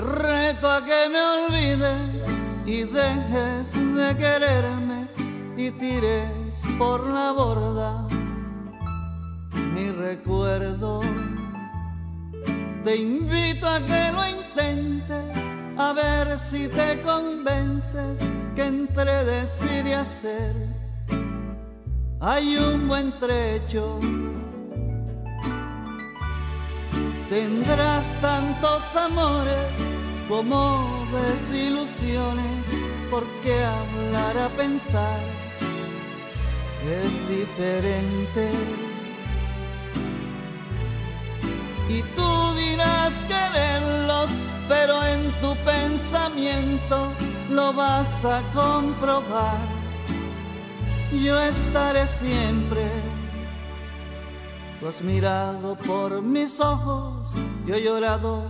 invito a que me olvides y dejes de quererme y tires por la borda mi recuerdo. Te invito a que lo intentes, a ver si te convences que entre decir y hacer hay un buen trecho. Tendrás tantos amores como desilusiones, porque hablar a pensar es diferente. Y tú dirás quererlos, pero en tu pensamiento lo vas a comprobar. Yo estaré siempre. Tú has mirado por mis ojos, yo he llorado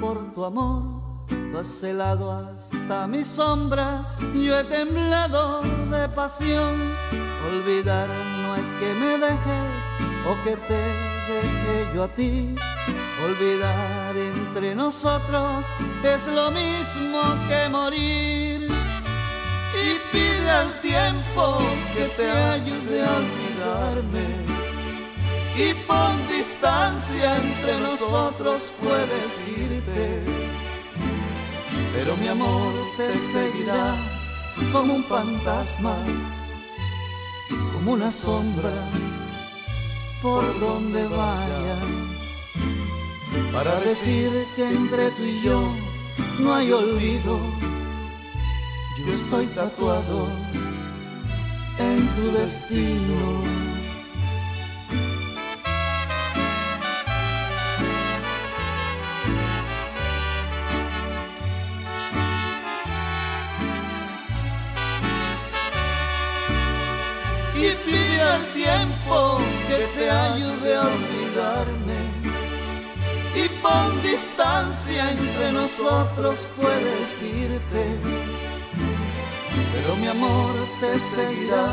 por tu amor. Tú has celado hasta mi sombra, yo he temblado de pasión. Olvidar no es que me dejes o que te deje yo a ti. Olvidar entre nosotros es lo mismo que morir. Y pide al tiempo que te ayude a olvidarme. Y pon distancia entre nosotros, puedes irte. Pero mi amor te seguirá como un fantasma, como una sombra por donde vayas para decir que entre tú y yo no hay olvido. Yo estoy tatuado en tu destino. Y pide al tiempo que te ayude a olvidarme y pon distancia entre nosotros, puedes irte. Pero mi amor te seguirá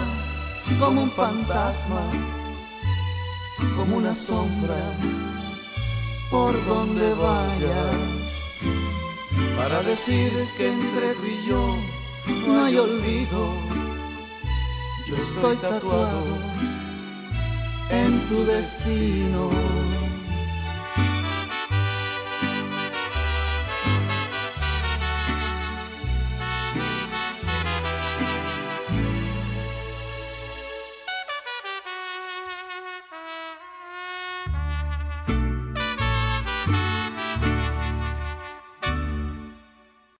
como un fantasma, como una sombra, por donde vayas, para decir que entre tú y yo no hay olvido estoy tatuado en tu destino.